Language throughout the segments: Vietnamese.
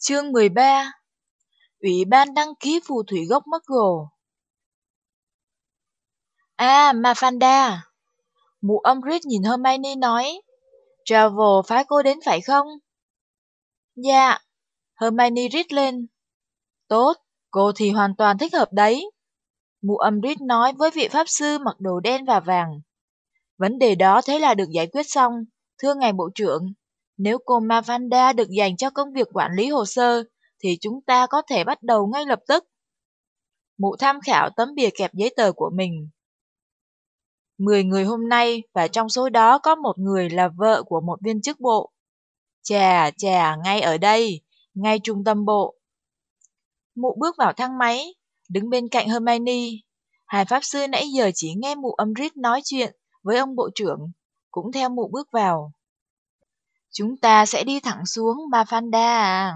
Chương 13 Ủy ban đăng ký phù thủy gốc Muggle À, Mafanda Mụ âm Reed nhìn Hermione nói Travel phái cô đến phải không? Dạ. Hermione rít lên Tốt, cô thì hoàn toàn thích hợp đấy. Mụ âm Reed nói với vị pháp sư mặc đồ đen và vàng Vấn đề đó thế là được giải quyết xong Thưa ngài bộ trưởng nếu cô Mavanda được dành cho công việc quản lý hồ sơ, thì chúng ta có thể bắt đầu ngay lập tức. Mụ tham khảo tấm bìa kẹp giấy tờ của mình. Mười người hôm nay và trong số đó có một người là vợ của một viên chức bộ. Chà, chà, ngay ở đây, ngay trung tâm bộ. Mụ bước vào thang máy, đứng bên cạnh Hermione. Hai pháp sư nãy giờ chỉ nghe mụ âm rít nói chuyện với ông bộ trưởng, cũng theo mụ bước vào. Chúng ta sẽ đi thẳng xuống Mafanda à.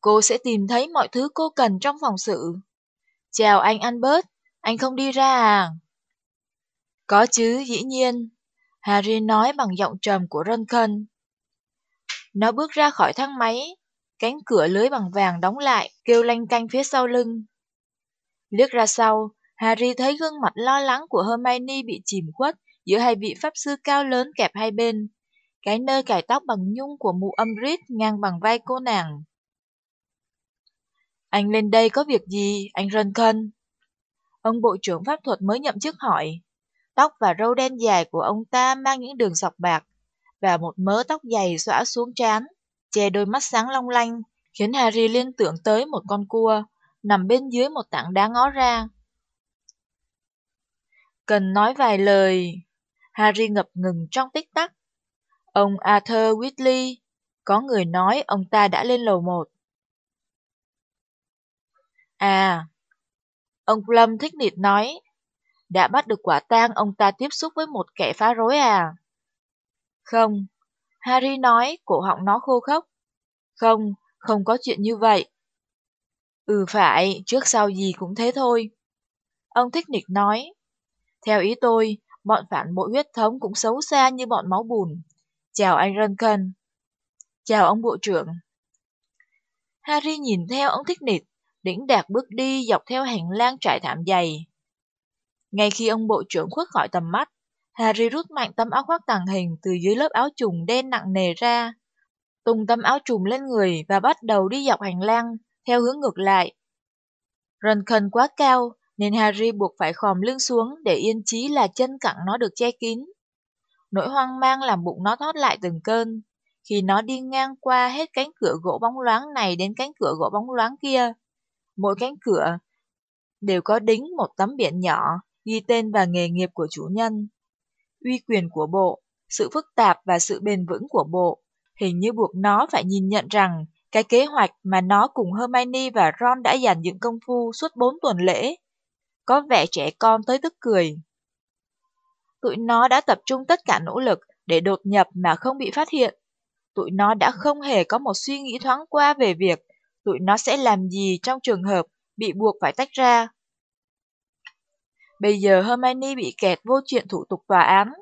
Cô sẽ tìm thấy mọi thứ cô cần trong phòng sự. Chào anh Albert, anh không đi ra à? Có chứ, dĩ nhiên. Harry nói bằng giọng trầm của Ronken. Nó bước ra khỏi thang máy, cánh cửa lưới bằng vàng đóng lại, kêu lanh canh phía sau lưng. Liếc ra sau, Harry thấy gương mặt lo lắng của Hermione bị chìm khuất giữa hai vị pháp sư cao lớn kẹp hai bên, cái nơi cài tóc bằng nhung của mụ âm rít ngang bằng vai cô nàng. Anh lên đây có việc gì, anh Runcan? Ông bộ trưởng pháp thuật mới nhậm chức hỏi. Tóc và râu đen dài của ông ta mang những đường sọc bạc, và một mớ tóc dày xõa xuống trán, che đôi mắt sáng long lanh, khiến Harry liên tưởng tới một con cua, nằm bên dưới một tảng đá ngó ra. Cần nói vài lời, Harry ngập ngừng trong tích tắc, Ông Arthur Whitley, có người nói ông ta đã lên lầu một. À, ông Plum thích nịt nói, đã bắt được quả tang ông ta tiếp xúc với một kẻ phá rối à? Không, Harry nói, cổ họng nó khô khốc. Không, không có chuyện như vậy. Ừ phải, trước sau gì cũng thế thôi. Ông thích nịch nói. Theo ý tôi, bọn phản bội huyết thống cũng xấu xa như bọn máu bùn. Chào anh Duncan. Chào ông bộ trưởng. Harry nhìn theo ông thích nịt, đỉnh đạt bước đi dọc theo hành lang trải thảm dày. Ngay khi ông bộ trưởng khuất khỏi tầm mắt, Harry rút mạnh tấm áo khoác tàng hình từ dưới lớp áo trùng đen nặng nề ra, tung tấm áo trùm lên người và bắt đầu đi dọc hành lang theo hướng ngược lại. Duncan quá cao nên Harry buộc phải khòm lưng xuống để yên chí là chân cẳng nó được che kín. Nỗi hoang mang làm bụng nó thoát lại từng cơn, khi nó đi ngang qua hết cánh cửa gỗ bóng loáng này đến cánh cửa gỗ bóng loáng kia. Mỗi cánh cửa đều có đính một tấm biển nhỏ, ghi tên và nghề nghiệp của chủ nhân. Uy quyền của bộ, sự phức tạp và sự bền vững của bộ, hình như buộc nó phải nhìn nhận rằng cái kế hoạch mà nó cùng Hermione và Ron đã dàn dựng công phu suốt bốn tuần lễ, có vẻ trẻ con tới tức cười tụi nó đã tập trung tất cả nỗ lực để đột nhập mà không bị phát hiện. Tụi nó đã không hề có một suy nghĩ thoáng qua về việc tụi nó sẽ làm gì trong trường hợp bị buộc phải tách ra. Bây giờ Hermione bị kẹt vô chuyện thủ tục tòa án,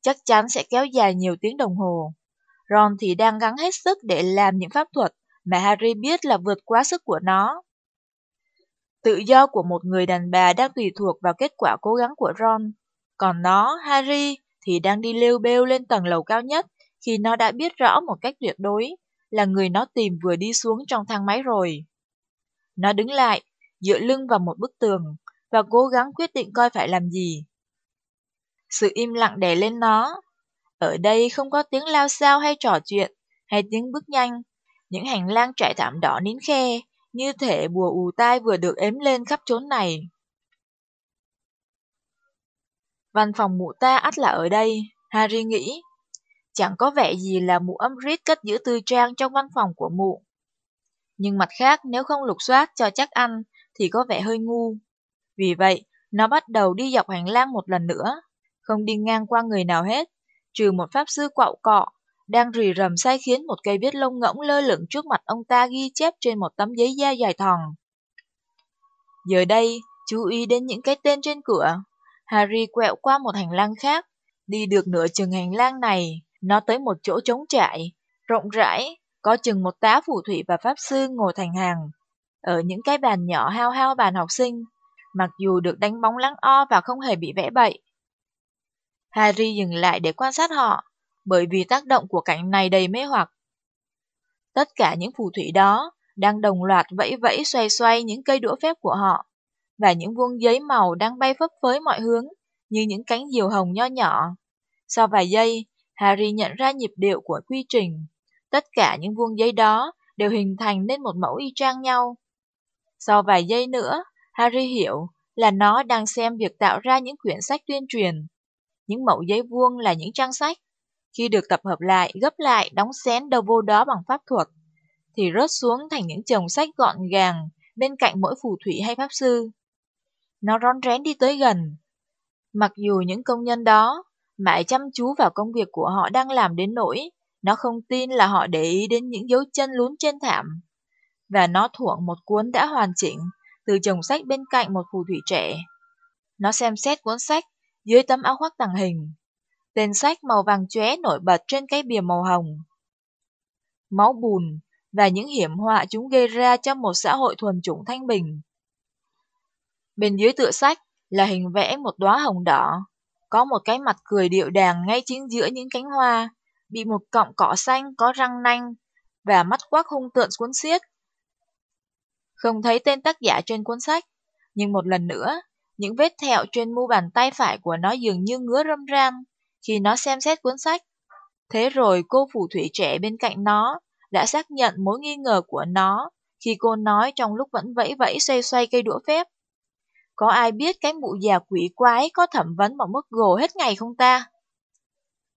chắc chắn sẽ kéo dài nhiều tiếng đồng hồ. Ron thì đang gắng hết sức để làm những pháp thuật mà Harry biết là vượt quá sức của nó. Tự do của một người đàn bà đang tùy thuộc vào kết quả cố gắng của Ron. Còn nó, Harry, thì đang đi lêu bêu lên tầng lầu cao nhất khi nó đã biết rõ một cách tuyệt đối là người nó tìm vừa đi xuống trong thang máy rồi. Nó đứng lại, dựa lưng vào một bức tường và cố gắng quyết định coi phải làm gì. Sự im lặng đè lên nó. Ở đây không có tiếng lao sao hay trò chuyện, hay tiếng bước nhanh. Những hành lang trải thảm đỏ nín khe, như thể bùa ù tai vừa được ếm lên khắp chốn này. Văn phòng mụ ta ắt là ở đây, Harry nghĩ. Chẳng có vẻ gì là mụ âm rít cất giữ tư trang trong văn phòng của mụ. Nhưng mặt khác nếu không lục soát cho chắc ăn thì có vẻ hơi ngu. Vì vậy, nó bắt đầu đi dọc hành lang một lần nữa, không đi ngang qua người nào hết, trừ một pháp sư quạo cọ, đang rì rầm sai khiến một cây viết lông ngỗng lơ lửng trước mặt ông ta ghi chép trên một tấm giấy da dài thòng. Giờ đây, chú ý đến những cái tên trên cửa, Harry quẹo qua một hành lang khác. Đi được nửa chừng hành lang này, nó tới một chỗ trống trải, rộng rãi, có chừng một tá phù thủy và pháp sư ngồi thành hàng, ở những cái bàn nhỏ hao hao bàn học sinh, mặc dù được đánh bóng lắng o và không hề bị vẽ bậy. Harry dừng lại để quan sát họ, bởi vì tác động của cảnh này đầy mê hoặc. Tất cả những phù thủy đó đang đồng loạt vẫy vẫy xoay xoay những cây đũa phép của họ, và những vuông giấy màu đang bay phấp phới mọi hướng như những cánh diều hồng nho nhỏ. Sau vài giây, Harry nhận ra nhịp điệu của quy trình. Tất cả những vuông giấy đó đều hình thành nên một mẫu y chang nhau. Sau vài giây nữa, Harry hiểu là nó đang xem việc tạo ra những quyển sách tuyên truyền. Những mẫu giấy vuông là những trang sách. Khi được tập hợp lại, gấp lại, đóng xén đầu vô đó bằng pháp thuật, thì rớt xuống thành những chồng sách gọn gàng bên cạnh mỗi phù thủy hay pháp sư. Nó rón rén đi tới gần. Mặc dù những công nhân đó mãi chăm chú vào công việc của họ đang làm đến nỗi nó không tin là họ để ý đến những dấu chân lún trên thảm. Và nó thuộn một cuốn đã hoàn chỉnh từ chồng sách bên cạnh một phù thủy trẻ. Nó xem xét cuốn sách dưới tấm áo khoác tàng hình. Tên sách màu vàng chóe nổi bật trên cái bìa màu hồng. Máu bùn và những hiểm họa chúng gây ra cho một xã hội thuần chủng thanh bình. Bên dưới tựa sách là hình vẽ một đóa hồng đỏ, có một cái mặt cười điệu đàng ngay chính giữa những cánh hoa, bị một cọng cỏ xanh có răng nanh và mắt quắc hung tợn cuốn xiết. Không thấy tên tác giả trên cuốn sách, nhưng một lần nữa, những vết thẹo trên mu bàn tay phải của nó dường như ngứa râm ran khi nó xem xét cuốn sách. Thế rồi cô phù thủy trẻ bên cạnh nó đã xác nhận mối nghi ngờ của nó khi cô nói trong lúc vẫn vẫy vẫy xoay xoay cây đũa phép. Có ai biết cái mụ già quỷ quái có thẩm vấn bằng mức gồ hết ngày không ta?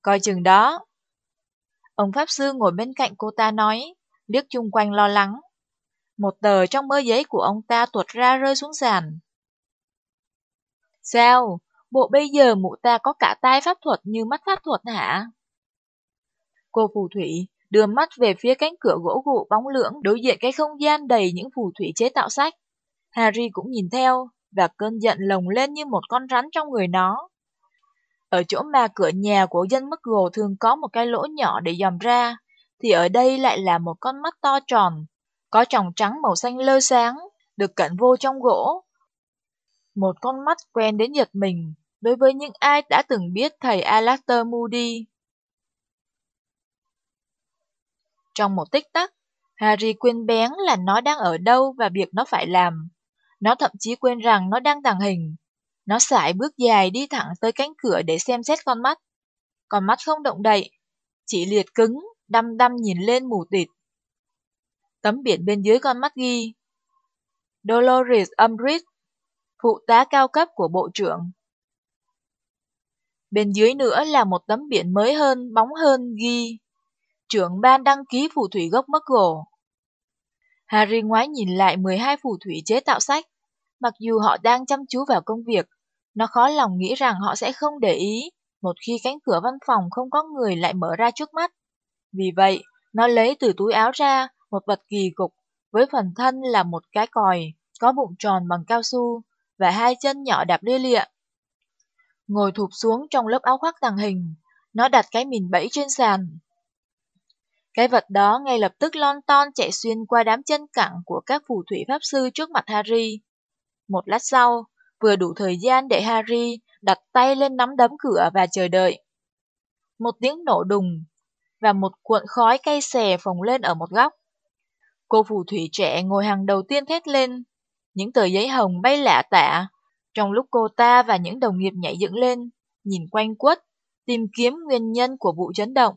Coi chừng đó. Ông Pháp Sư ngồi bên cạnh cô ta nói, liếc chung quanh lo lắng. Một tờ trong mơ giấy của ông ta tuột ra rơi xuống sàn. Sao? Bộ bây giờ mụ ta có cả tai pháp thuật như mắt pháp thuật hả? Cô phù thủy đưa mắt về phía cánh cửa gỗ gụ bóng lưỡng đối diện cái không gian đầy những phù thủy chế tạo sách. Harry cũng nhìn theo, và cơn giận lồng lên như một con rắn trong người nó. Ở chỗ mà cửa nhà của dân mất gồ thường có một cái lỗ nhỏ để dòm ra, thì ở đây lại là một con mắt to tròn, có tròng trắng màu xanh lơ sáng, được cận vô trong gỗ. Một con mắt quen đến giật mình đối với những ai đã từng biết thầy Alastair Moody. Trong một tích tắc, Harry quên bén là nó đang ở đâu và việc nó phải làm. Nó thậm chí quên rằng nó đang tàng hình. Nó sải bước dài đi thẳng tới cánh cửa để xem xét con mắt. Con mắt không động đậy, chỉ liệt cứng, đăm đăm nhìn lên mù tịt. Tấm biển bên dưới con mắt ghi Dolores Umbridge, phụ tá cao cấp của bộ trưởng. Bên dưới nữa là một tấm biển mới hơn, bóng hơn ghi Trưởng ban đăng ký phù thủy gốc Muggle. Harry ngoái nhìn lại 12 phù thủy chế tạo sách. Mặc dù họ đang chăm chú vào công việc, nó khó lòng nghĩ rằng họ sẽ không để ý một khi cánh cửa văn phòng không có người lại mở ra trước mắt. Vì vậy, nó lấy từ túi áo ra một vật kỳ cục với phần thân là một cái còi có bụng tròn bằng cao su và hai chân nhỏ đạp lia lịa. Ngồi thụp xuống trong lớp áo khoác tàng hình, nó đặt cái mìn bẫy trên sàn cái vật đó ngay lập tức lon ton chạy xuyên qua đám chân cẳng của các phù thủy pháp sư trước mặt Harry. Một lát sau, vừa đủ thời gian để Harry đặt tay lên nắm đấm cửa và chờ đợi. Một tiếng nổ đùng, và một cuộn khói cay xè phồng lên ở một góc. Cô phù thủy trẻ ngồi hàng đầu tiên thét lên, những tờ giấy hồng bay lạ tả, trong lúc cô ta và những đồng nghiệp nhảy dựng lên, nhìn quanh quất, tìm kiếm nguyên nhân của vụ chấn động.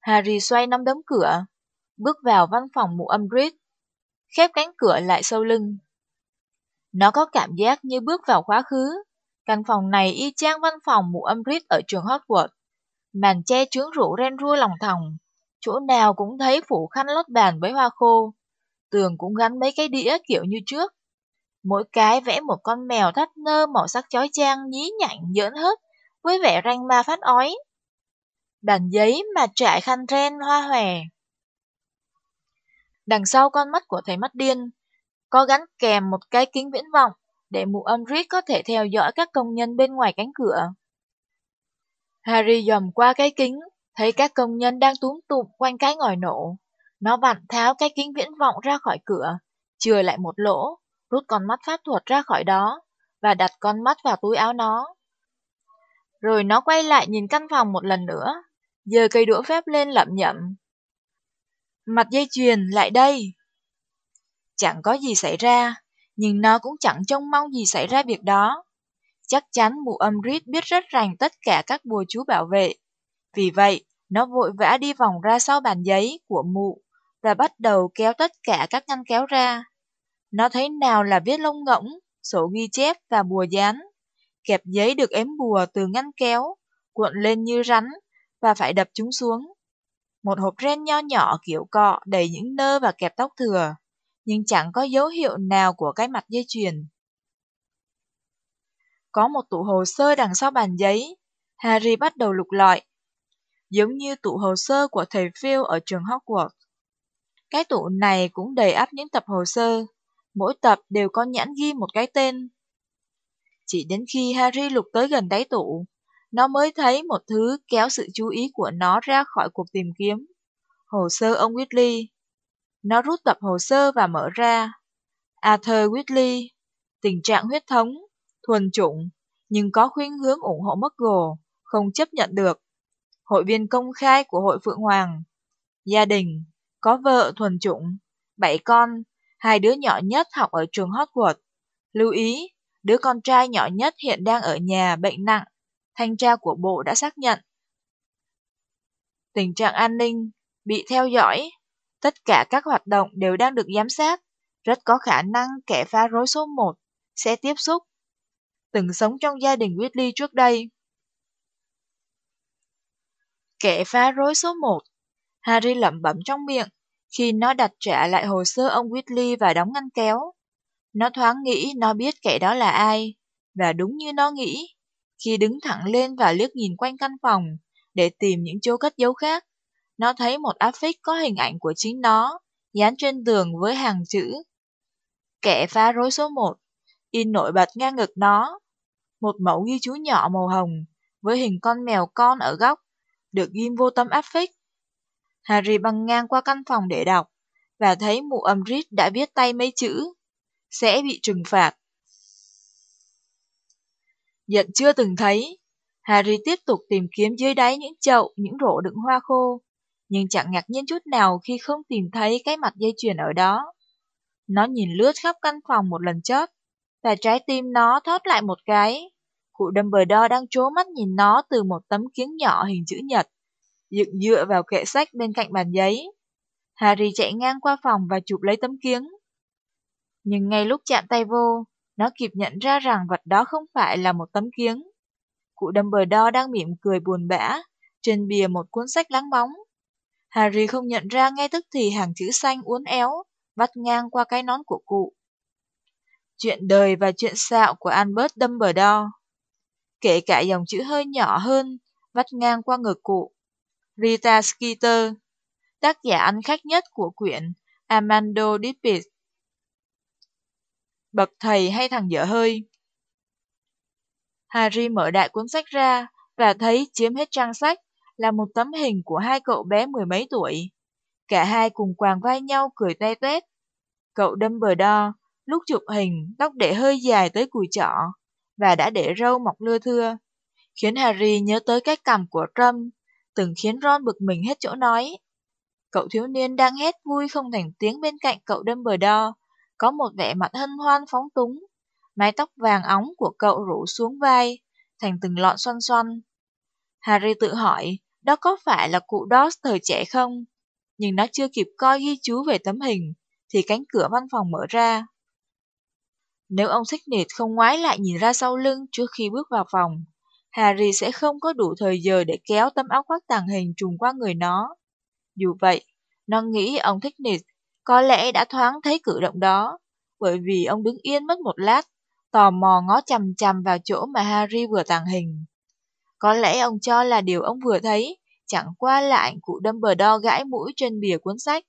Harry xoay nắm đấm cửa, bước vào văn phòng mụ Umbridge, khép cánh cửa lại sau lưng. Nó có cảm giác như bước vào quá khứ. Căn phòng này y chang văn phòng mụ Umbridge ở trường Hogwarts. Màn che chướng rượu ren rua lòng thòng, chỗ nào cũng thấy phủ khăn lót bàn với hoa khô. Tường cũng gắn mấy cái đĩa kiểu như trước. Mỗi cái vẽ một con mèo thắt nơ màu sắc chói chang nhí nhảnh dỡn hết với vẻ ranh ma phát ói bàn giấy mà trải khăn ren hoa hòe. Đằng sau con mắt của thầy mắt điên, có gắn kèm một cái kính viễn vọng để mụ Umbridge có thể theo dõi các công nhân bên ngoài cánh cửa. Harry dòm qua cái kính, thấy các công nhân đang túm tụm quanh cái ngòi nổ. Nó vặn tháo cái kính viễn vọng ra khỏi cửa, chừa lại một lỗ, rút con mắt pháp thuật ra khỏi đó, và đặt con mắt vào túi áo nó. Rồi nó quay lại nhìn căn phòng một lần nữa, giơ cây đũa phép lên lẩm nhẩm. Mặt dây chuyền, lại đây! Chẳng có gì xảy ra, nhưng nó cũng chẳng trông mong gì xảy ra việc đó. Chắc chắn mụ âm rít biết rất rành tất cả các bùa chú bảo vệ. Vì vậy, nó vội vã đi vòng ra sau bàn giấy của mụ và bắt đầu kéo tất cả các ngăn kéo ra. Nó thấy nào là viết lông ngỗng, sổ ghi chép và bùa dán. Kẹp giấy được ém bùa từ ngăn kéo, cuộn lên như rắn và phải đập chúng xuống. Một hộp ren nho nhỏ kiểu cọ đầy những nơ và kẹp tóc thừa, nhưng chẳng có dấu hiệu nào của cái mặt dây chuyền. Có một tủ hồ sơ đằng sau bàn giấy. Harry bắt đầu lục lọi. Giống như tủ hồ sơ của thầy Phil ở trường Hogwarts. Cái tủ này cũng đầy ắp những tập hồ sơ. Mỗi tập đều có nhãn ghi một cái tên. Chỉ đến khi Harry lục tới gần đáy tủ, nó mới thấy một thứ kéo sự chú ý của nó ra khỏi cuộc tìm kiếm. Hồ sơ ông Whitley. Nó rút tập hồ sơ và mở ra. Arthur Whitley, tình trạng huyết thống, thuần chủng, nhưng có khuynh hướng ủng hộ Muggle, không chấp nhận được. Hội viên công khai của Hội Phượng Hoàng. Gia đình, có vợ thuần chủng, bảy con, hai đứa nhỏ nhất học ở trường Hogwarts. Lưu ý, đứa con trai nhỏ nhất hiện đang ở nhà bệnh nặng, thanh tra của bộ đã xác nhận. Tình trạng an ninh, bị theo dõi, tất cả các hoạt động đều đang được giám sát, rất có khả năng kẻ phá rối số 1 sẽ tiếp xúc từng sống trong gia đình Whitley trước đây. Kẻ phá rối số 1 Harry lẩm bẩm trong miệng khi nó đặt trả lại hồ sơ ông Whitley và đóng ngăn kéo. Nó thoáng nghĩ nó biết kẻ đó là ai, và đúng như nó nghĩ, khi đứng thẳng lên và liếc nhìn quanh căn phòng để tìm những chỗ cất dấu khác, nó thấy một áp phích có hình ảnh của chính nó dán trên tường với hàng chữ Kẻ phá rối số 1 in nổi bật ngang ngực nó. Một mẫu ghi chú nhỏ màu hồng, với hình con mèo con ở góc, được ghim vô tâm áp phích. Harry băng ngang qua căn phòng để đọc, và thấy mụ âm rít đã viết tay mấy chữ, sẽ bị trừng phạt. Giận chưa từng thấy, Harry tiếp tục tìm kiếm dưới đáy những chậu, những rổ đựng hoa khô, nhưng chẳng ngạc nhiên chút nào khi không tìm thấy cái mặt dây chuyền ở đó. Nó nhìn lướt khắp căn phòng một lần chót, và trái tim nó thót lại một cái. Cụ Dumbledore đang trố mắt nhìn nó từ một tấm kiếng nhỏ hình chữ nhật, dựng dựa vào kệ sách bên cạnh bàn giấy. Harry chạy ngang qua phòng và chụp lấy tấm kiếng. Nhưng ngay lúc chạm tay vô, nó kịp nhận ra rằng vật đó không phải là một tấm kiếng. Cụ Dumbledore đang mỉm cười buồn bã, trên bìa một cuốn sách láng bóng. Harry không nhận ra ngay tức thì hàng chữ xanh uốn éo, vắt ngang qua cái nón của cụ. Chuyện đời và chuyện xạo của Albert Dumbledore. Kể cả dòng chữ hơi nhỏ hơn, vắt ngang qua ngực cụ. Rita Skeeter, tác giả ăn khách nhất của quyển Amando Dippet. Bậc thầy hay thằng dở hơi? Harry mở đại cuốn sách ra và thấy chiếm hết trang sách là một tấm hình của hai cậu bé mười mấy tuổi. Cả hai cùng quàng vai nhau cười toe toét. Cậu đâm bờ đo lúc chụp hình tóc để hơi dài tới cùi trọ và đã để râu mọc lưa thưa, khiến Harry nhớ tới cái cằm của Trump, từng khiến Ron bực mình hết chỗ nói. Cậu thiếu niên đang hét vui không thành tiếng bên cạnh cậu Dumbledore, có một vẻ mặt hân hoan phóng túng. Mái tóc vàng óng của cậu rủ xuống vai, thành từng lọn xoăn xoăn. Harry tự hỏi, đó có phải là cụ Doss thời trẻ không? Nhưng nó chưa kịp coi ghi chú về tấm hình, thì cánh cửa văn phòng mở ra. Nếu ông xích không ngoái lại nhìn ra sau lưng trước khi bước vào phòng, Harry sẽ không có đủ thời giờ để kéo tấm áo khoác tàng hình trùng qua người nó. Dù vậy, nó nghĩ ông thích nịt có lẽ đã thoáng thấy cử động đó, bởi vì ông đứng yên mất một lát, tò mò ngó chằm chằm vào chỗ mà Harry vừa tàng hình. Có lẽ ông cho là điều ông vừa thấy, chẳng qua là ảnh cụ Dumbledore gãi mũi trên bìa cuốn sách,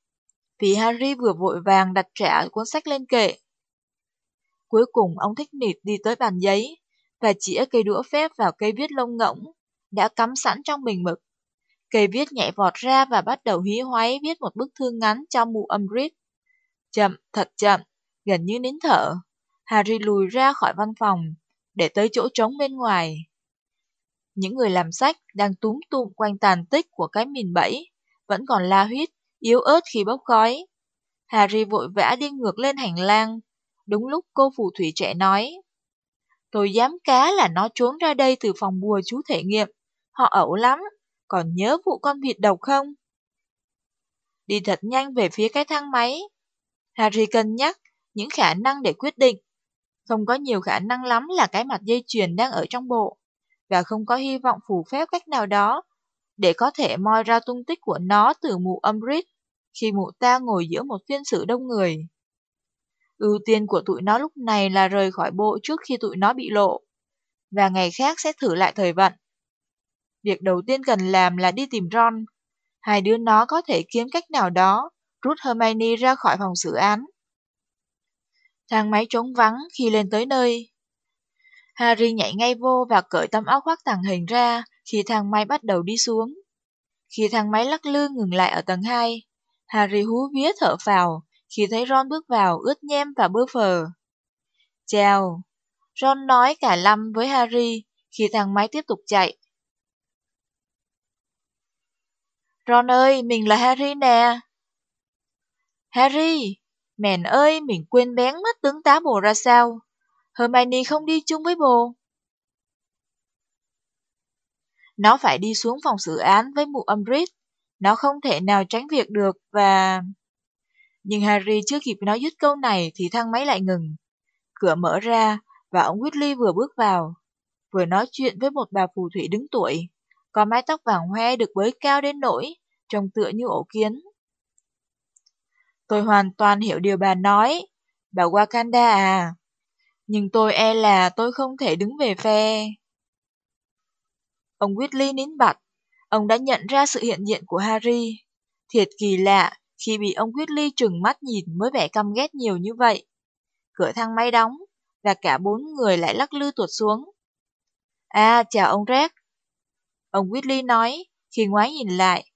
vì Harry vừa vội vàng đặt trả cuốn sách lên kệ. Cuối cùng ông thích nịt đi tới bàn giấy và chĩa cây đũa phép vào cây viết lông ngỗng, đã cắm sẵn trong bình mực. Cây viết nhảy vọt ra và bắt đầu hí hoáy viết một bức thư ngắn cho mụ Umbridge. Chậm, thật chậm, gần như nín thở. Harry lùi ra khỏi văn phòng, để tới chỗ trống bên ngoài. Những người làm sách đang túm tụm quanh tàn tích của cái mìn bẫy, vẫn còn la huyết, yếu ớt khi bốc khói. Harry vội vã đi ngược lên hành lang. Đúng lúc cô phù thủy trẻ nói. Tôi dám cá là nó trốn ra đây từ phòng bùa chú thể nghiệm. Họ ẩu lắm, còn nhớ vụ con vịt độc không? Đi thật nhanh về phía cái thang máy. Harry cân nhắc những khả năng để quyết định. Không có nhiều khả năng lắm là cái mặt dây chuyền đang ở trong bộ, và không có hy vọng phù phép cách nào đó để có thể moi ra tung tích của nó từ mụ Umbridge khi mụ ta ngồi giữa một phiên xử đông người. Ưu tiên của tụi nó lúc này là rời khỏi bộ trước khi tụi nó bị lộ, và ngày khác sẽ thử lại thời vận. Việc đầu tiên cần làm là đi tìm Ron. Hai đứa nó có thể kiếm cách nào đó rút Hermione ra khỏi phòng xử án. Thang máy trống vắng khi lên tới nơi. Harry nhảy ngay vô và cởi tấm áo khoác tàng hình ra khi thang máy bắt đầu đi xuống. Khi thang máy lắc lư ngừng lại ở tầng 2, Harry hú vía thở phào khi thấy Ron bước vào ướt nhem và bơ phờ. Chào! Ron nói cả lâm với Harry khi thang máy tiếp tục chạy. Ron ơi, mình là Harry nè. Harry, mèn ơi, mình quên bén mất tướng tá bồ ra sao. Hermione không đi chung với bồ. Nó phải đi xuống phòng xử án với mụ Umbridge. Nó không thể nào tránh việc được và... Nhưng Harry chưa kịp nói dứt câu này thì thang máy lại ngừng. Cửa mở ra và ông Whitley vừa bước vào. Vừa nói chuyện với một bà phù thủy đứng tuổi. Có mái tóc vàng hoe được bới cao đến nỗi, trông tựa như ổ kiến. Tôi hoàn toàn hiểu điều bà nói, bà Wakanda à. Nhưng tôi e là tôi không thể đứng về phe. Ông Whitley nín bặt. Ông đã nhận ra sự hiện diện của Harry. Thiệt kỳ lạ khi bị ông Whitley trừng mắt nhìn mới vẻ căm ghét nhiều như vậy. Cửa thang máy đóng, và cả bốn người lại lắc lư tuột xuống. À, chào ông Red. Ông Whitley nói, khi ngoái nhìn lại.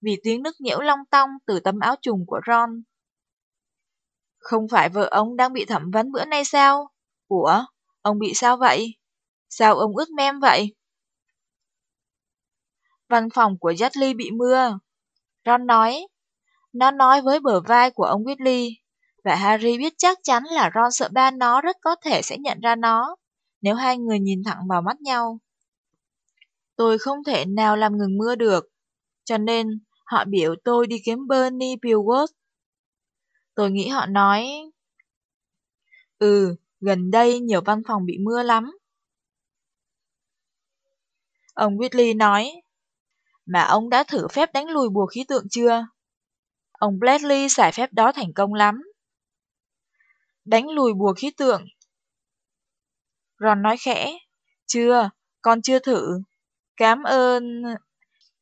Vì tiếng nước nhiễu long tong từ tấm áo trùng của Ron. Không phải vợ ông đang bị thẩm vấn bữa nay sao? Ủa, ông bị sao vậy? Sao ông ướt mem vậy? Văn phòng của Dudley bị mưa. Ron nói. Nó nói với bờ vai của ông Whitley. Và Harry biết chắc chắn là Ron sợ ba nó rất có thể sẽ nhận ra nó, nếu hai người nhìn thẳng vào mắt nhau. Tôi không thể nào làm ngừng mưa được, cho nên họ biểu tôi đi kiếm Bernie Pilwood. Tôi nghĩ họ nói... Ừ, gần đây nhiều văn phòng bị mưa lắm. Ông Whitley nói, mà ông đã thử phép đánh lùi bùa khí tượng chưa? Ông Bradley xài phép đó thành công lắm. Đánh lùi bùa khí tượng. Ron nói khẽ, chưa, con chưa thử. Cảm ơn...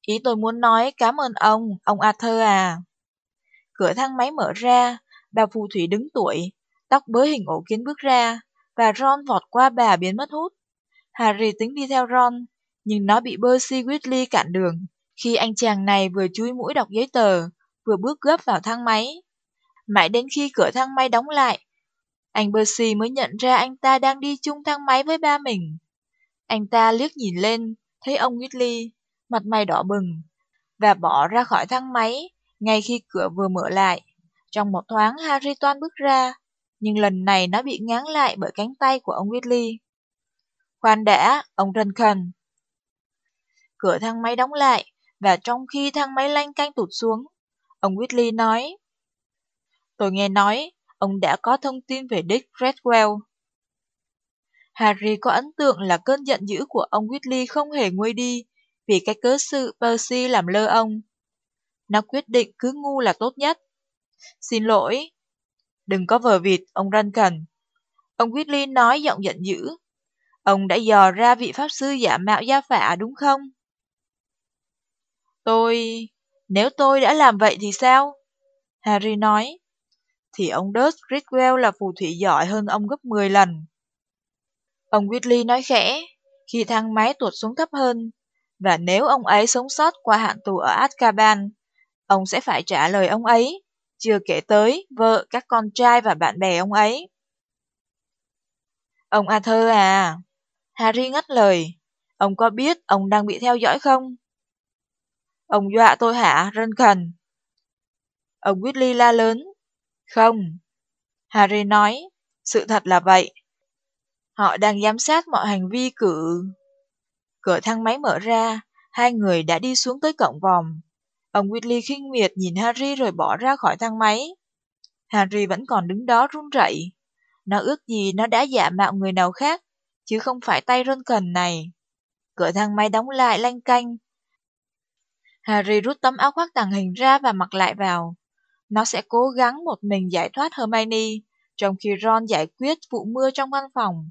Ý tôi muốn nói cảm ơn ông, ông Arthur à. Cửa thang máy mở ra, bà phù thủy đứng tuổi, tóc bới hình ổ kiến bước ra, và Ron vọt qua bà biến mất hút. Harry tính đi theo Ron, nhưng nó bị Percy Weasley cản đường, khi anh chàng này vừa chui mũi đọc giấy tờ, vừa bước gấp vào thang máy. Mãi đến khi cửa thang máy đóng lại, anh Percy mới nhận ra anh ta đang đi chung thang máy với ba mình. Anh ta liếc nhìn lên, thấy ông Weasley, mặt mày đỏ bừng, và bỏ ra khỏi thang máy ngay khi cửa vừa mở lại. Trong một thoáng Harry toan bước ra, nhưng lần này nó bị ngáng lại bởi cánh tay của ông Weasley. Khoan đã, ông Duncan. Cửa thang máy đóng lại, và trong khi thang máy lanh canh tụt xuống, ông Weasley nói. Tôi nghe nói, ông đã có thông tin về Dick Redwell. Harry có ấn tượng là cơn giận dữ của ông Weasley không hề nguôi đi vì cái cớ sự Percy làm lơ ông. Nó quyết định cứ ngu là tốt nhất. Xin lỗi. Đừng có vờ vịt, ông Duncan. Ông Whitley nói giọng giận dữ. Ông đã dò ra vị pháp sư giả mạo gia phả đúng không? Tôi... Nếu tôi đã làm vậy thì sao? Harry nói. Thì ông Dust Ridwell là phù thủy giỏi hơn ông gấp 10 lần. Ông Whitley nói khẽ, khi thang máy tuột xuống thấp hơn, Và nếu ông ấy sống sót qua hạn tù ở Azkaban, ông sẽ phải trả lời ông ấy, chưa kể tới vợ, các con trai và bạn bè ông ấy. Ông Arthur à, Harry ngắt lời, ông có biết ông đang bị theo dõi không? Ông dọa tôi hả, Runcan? Ông Whitley la lớn. Không. Harry nói, sự thật là vậy. Họ đang giám sát mọi hành vi cử. Cửa thang máy mở ra, hai người đã đi xuống tới cổng vòng. Ông Weasley khinh miệt nhìn Harry rồi bỏ ra khỏi thang máy. Harry vẫn còn đứng đó run rẩy. Nó ước gì nó đã giả mạo người nào khác, chứ không phải tay rơn cần này. Cửa thang máy đóng lại lanh canh. Harry rút tấm áo khoác tàng hình ra và mặc lại vào. Nó sẽ cố gắng một mình giải thoát Hermione, trong khi Ron giải quyết vụ mưa trong văn phòng.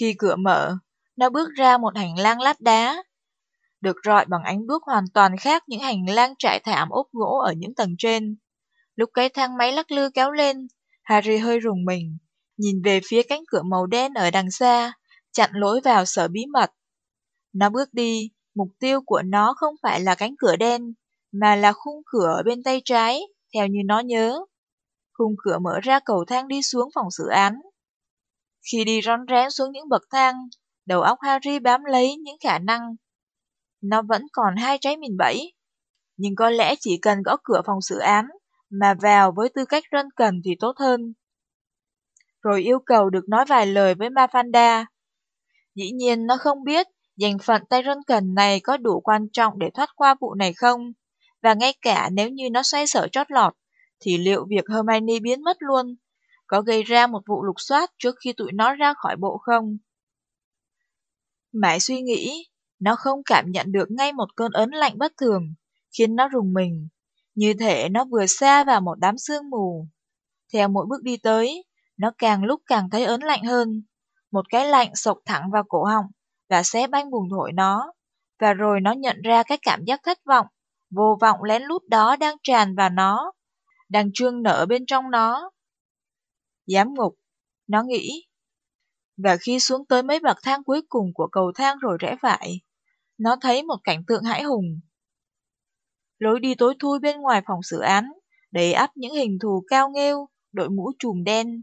Khi cửa mở, nó bước ra một hành lang lát đá, được rọi bằng ánh bước hoàn toàn khác những hành lang trải thảm ốp gỗ ở những tầng trên. Lúc cái thang máy lắc lư kéo lên, Harry hơi rùng mình, nhìn về phía cánh cửa màu đen ở đằng xa, chặn lối vào sở bí mật. Nó bước đi, mục tiêu của nó không phải là cánh cửa đen, mà là khung cửa bên tay trái, theo như nó nhớ. Khung cửa mở ra cầu thang đi xuống phòng xử án. Khi đi rón rén xuống những bậc thang, đầu óc Harry bám lấy những khả năng. Nó vẫn còn hai trái mìn bẫy, nhưng có lẽ chỉ cần gõ cửa phòng xử án mà vào với tư cách rân cần thì tốt hơn. Rồi yêu cầu được nói vài lời với Mafanda. Dĩ nhiên nó không biết dành phận tay rân cần này có đủ quan trọng để thoát qua vụ này không, và ngay cả nếu như nó xoay sở chót lọt, thì liệu việc Hermione biến mất luôn có gây ra một vụ lục soát trước khi tụi nó ra khỏi bộ không? Mãi suy nghĩ, nó không cảm nhận được ngay một cơn ớn lạnh bất thường, khiến nó rùng mình, như thể nó vừa xa vào một đám sương mù. Theo mỗi bước đi tới, nó càng lúc càng thấy ớn lạnh hơn. Một cái lạnh sộc thẳng vào cổ họng và xé banh buồn thổi nó. Và rồi nó nhận ra cái cảm giác thất vọng, vô vọng lén lút đó đang tràn vào nó, đang trương nở bên trong nó. Giám ngục, nó nghĩ. Và khi xuống tới mấy bậc thang cuối cùng của cầu thang rồi rẽ phải, nó thấy một cảnh tượng hãi hùng. Lối đi tối thui bên ngoài phòng xử án, đầy ắp những hình thù cao nghêu, đội mũ trùm đen,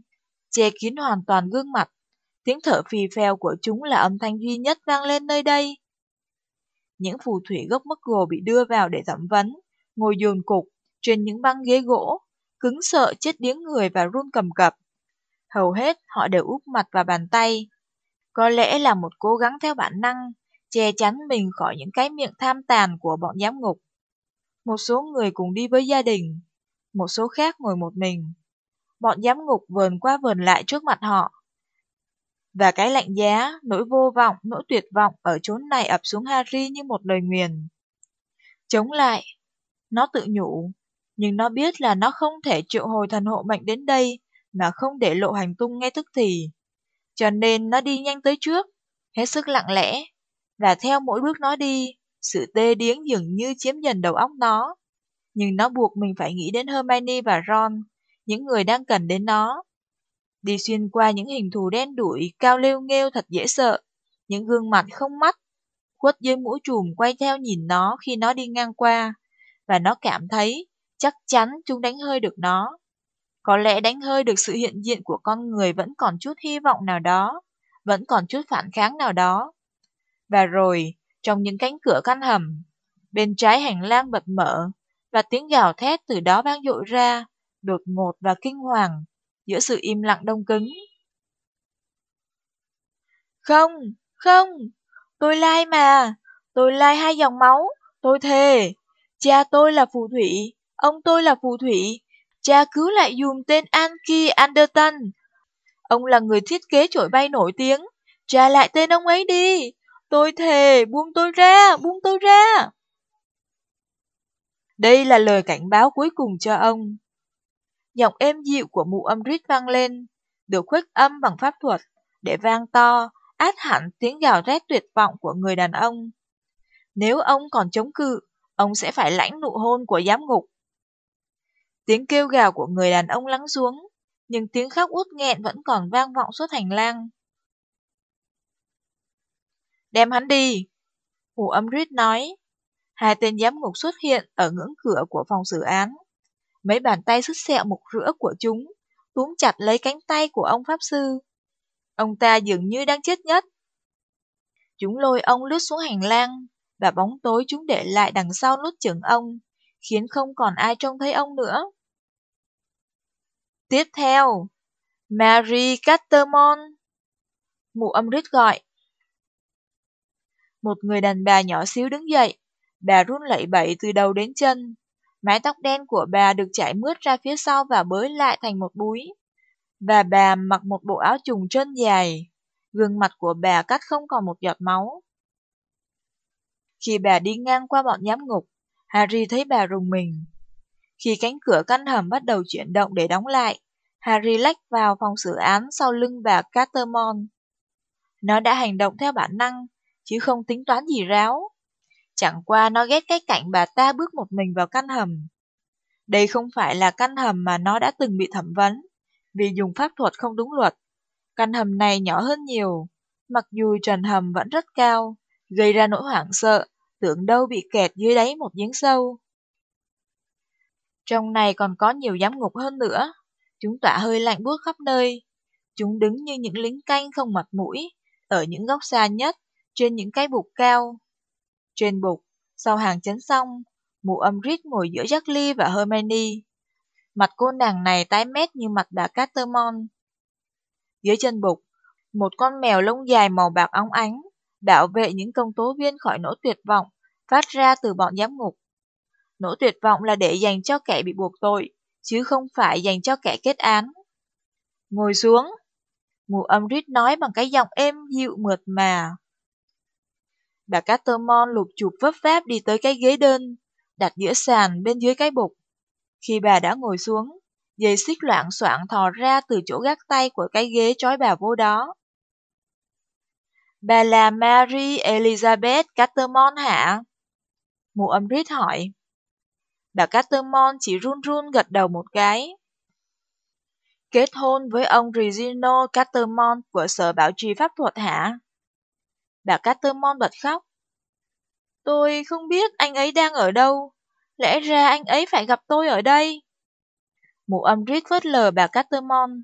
che kín hoàn toàn gương mặt. Tiếng thở phì phèo của chúng là âm thanh duy nhất vang lên nơi đây. Những phù thủy gốc mất gồ bị đưa vào để thẩm vấn, ngồi dồn cục trên những băng ghế gỗ, cứng sợ chết điếng người và run cầm cập. Hầu hết họ đều úp mặt vào bàn tay. Có lẽ là một cố gắng theo bản năng, che chắn mình khỏi những cái miệng tham tàn của bọn giám ngục. Một số người cùng đi với gia đình, một số khác ngồi một mình. Bọn giám ngục vờn qua vờn lại trước mặt họ. Và cái lạnh giá, nỗi vô vọng, nỗi tuyệt vọng ở chốn này ập xuống Harry như một lời nguyền. Chống lại, nó tự nhủ, nhưng nó biết là nó không thể triệu hồi thần hộ mệnh đến đây mà không để lộ hành tung ngay tức thì. Cho nên nó đi nhanh tới trước, hết sức lặng lẽ, và theo mỗi bước nó đi, sự tê điếng dường như chiếm dần đầu óc nó. Nhưng nó buộc mình phải nghĩ đến Hermione và Ron, những người đang cần đến nó. Đi xuyên qua những hình thù đen đuổi, cao lêu nghêu thật dễ sợ, những gương mặt không mắt, khuất dưới mũ trùm quay theo nhìn nó khi nó đi ngang qua, và nó cảm thấy chắc chắn chúng đánh hơi được nó. Có lẽ đánh hơi được sự hiện diện của con người vẫn còn chút hy vọng nào đó, vẫn còn chút phản kháng nào đó. Và rồi, trong những cánh cửa căn hầm, bên trái hành lang bật mở, và tiếng gào thét từ đó vang dội ra, đột ngột và kinh hoàng, giữa sự im lặng đông cứng. Không, không, tôi lai mà, tôi lai hai dòng máu, tôi thề. Cha tôi là phù thủy, ông tôi là phù thủy, cha cứ lại dùm tên Anki Anderton. Ông là người thiết kế chổi bay nổi tiếng, cha lại tên ông ấy đi. Tôi thề, buông tôi ra, buông tôi ra. Đây là lời cảnh báo cuối cùng cho ông. Giọng êm dịu của mụ âm rít vang lên, được khuếch âm bằng pháp thuật, để vang to, át hẳn tiếng gào rét tuyệt vọng của người đàn ông. Nếu ông còn chống cự, ông sẽ phải lãnh nụ hôn của giám ngục. Tiếng kêu gào của người đàn ông lắng xuống, nhưng tiếng khóc út nghẹn vẫn còn vang vọng suốt hành lang. Đem hắn đi! Hù âm rít nói. Hai tên giám ngục xuất hiện ở ngưỡng cửa của phòng xử án. Mấy bàn tay sứt sẹo mục rửa của chúng, túm chặt lấy cánh tay của ông Pháp Sư. Ông ta dường như đang chết nhất. Chúng lôi ông lướt xuống hành lang, và bóng tối chúng để lại đằng sau nút chừng ông, khiến không còn ai trông thấy ông nữa. Tiếp theo, Mary Catermon. Mụ âm rít gọi. Một người đàn bà nhỏ xíu đứng dậy, bà run lẩy bẩy từ đầu đến chân. Mái tóc đen của bà được chảy mướt ra phía sau và bới lại thành một búi. Và bà mặc một bộ áo trùng trơn dài. Gương mặt của bà cắt không còn một giọt máu. Khi bà đi ngang qua bọn giám ngục, Harry thấy bà rùng mình. Khi cánh cửa căn hầm bắt đầu chuyển động để đóng lại, Harry lách vào phòng xử án sau lưng bà Catermon. Nó đã hành động theo bản năng, chứ không tính toán gì ráo. Chẳng qua nó ghét cái cảnh bà ta bước một mình vào căn hầm. Đây không phải là căn hầm mà nó đã từng bị thẩm vấn, vì dùng pháp thuật không đúng luật. Căn hầm này nhỏ hơn nhiều, mặc dù trần hầm vẫn rất cao, gây ra nỗi hoảng sợ, tưởng đâu bị kẹt dưới đáy một giếng sâu. Trong này còn có nhiều giám ngục hơn nữa, chúng tỏa hơi lạnh buốt khắp nơi. Chúng đứng như những lính canh không mặt mũi, ở những góc xa nhất, trên những cái bục cao. Trên bục, sau hàng chấn xong, mụ âm rít ngồi giữa Jack và Hermione. Mặt cô nàng này tái mét như mặt bà Catermon. Dưới chân bục, một con mèo lông dài màu bạc óng ánh, bảo vệ những công tố viên khỏi nỗi tuyệt vọng phát ra từ bọn giám ngục. Nỗi tuyệt vọng là để dành cho kẻ bị buộc tội, chứ không phải dành cho kẻ kết án. Ngồi xuống, mụ âm rít nói bằng cái giọng êm dịu mượt mà. Bà Catermon lục chụp vấp váp đi tới cái ghế đơn, đặt giữa sàn bên dưới cái bục. Khi bà đã ngồi xuống, dây xích loạn soạn thò ra từ chỗ gác tay của cái ghế trói bà vô đó. Bà là Mary Elizabeth Catermon hả? Mụ âm rít hỏi. Bà Catermon chỉ run run gật đầu một cái. Kết hôn với ông Regino Catermon của Sở Bảo trì Pháp thuật hả? Bà Catermon bật khóc. Tôi không biết anh ấy đang ở đâu. Lẽ ra anh ấy phải gặp tôi ở đây. Mụ âm rít vớt lờ bà Catermon.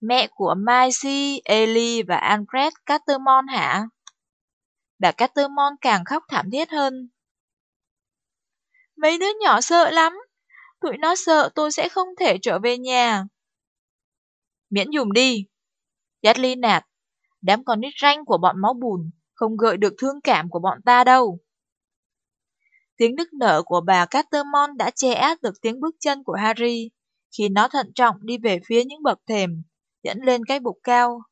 Mẹ của Maisie, Ellie và Alfred Catermon hả? Bà Catermon càng khóc thảm thiết hơn. Mấy đứa nhỏ sợ lắm. Tụi nó sợ tôi sẽ không thể trở về nhà. Miễn dùng đi. Yadli nạt. Đám con nít ranh của bọn máu bùn không gợi được thương cảm của bọn ta đâu. Tiếng nức nở của bà Catermon đã che át được tiếng bước chân của Harry khi nó thận trọng đi về phía những bậc thềm dẫn lên cái bục cao.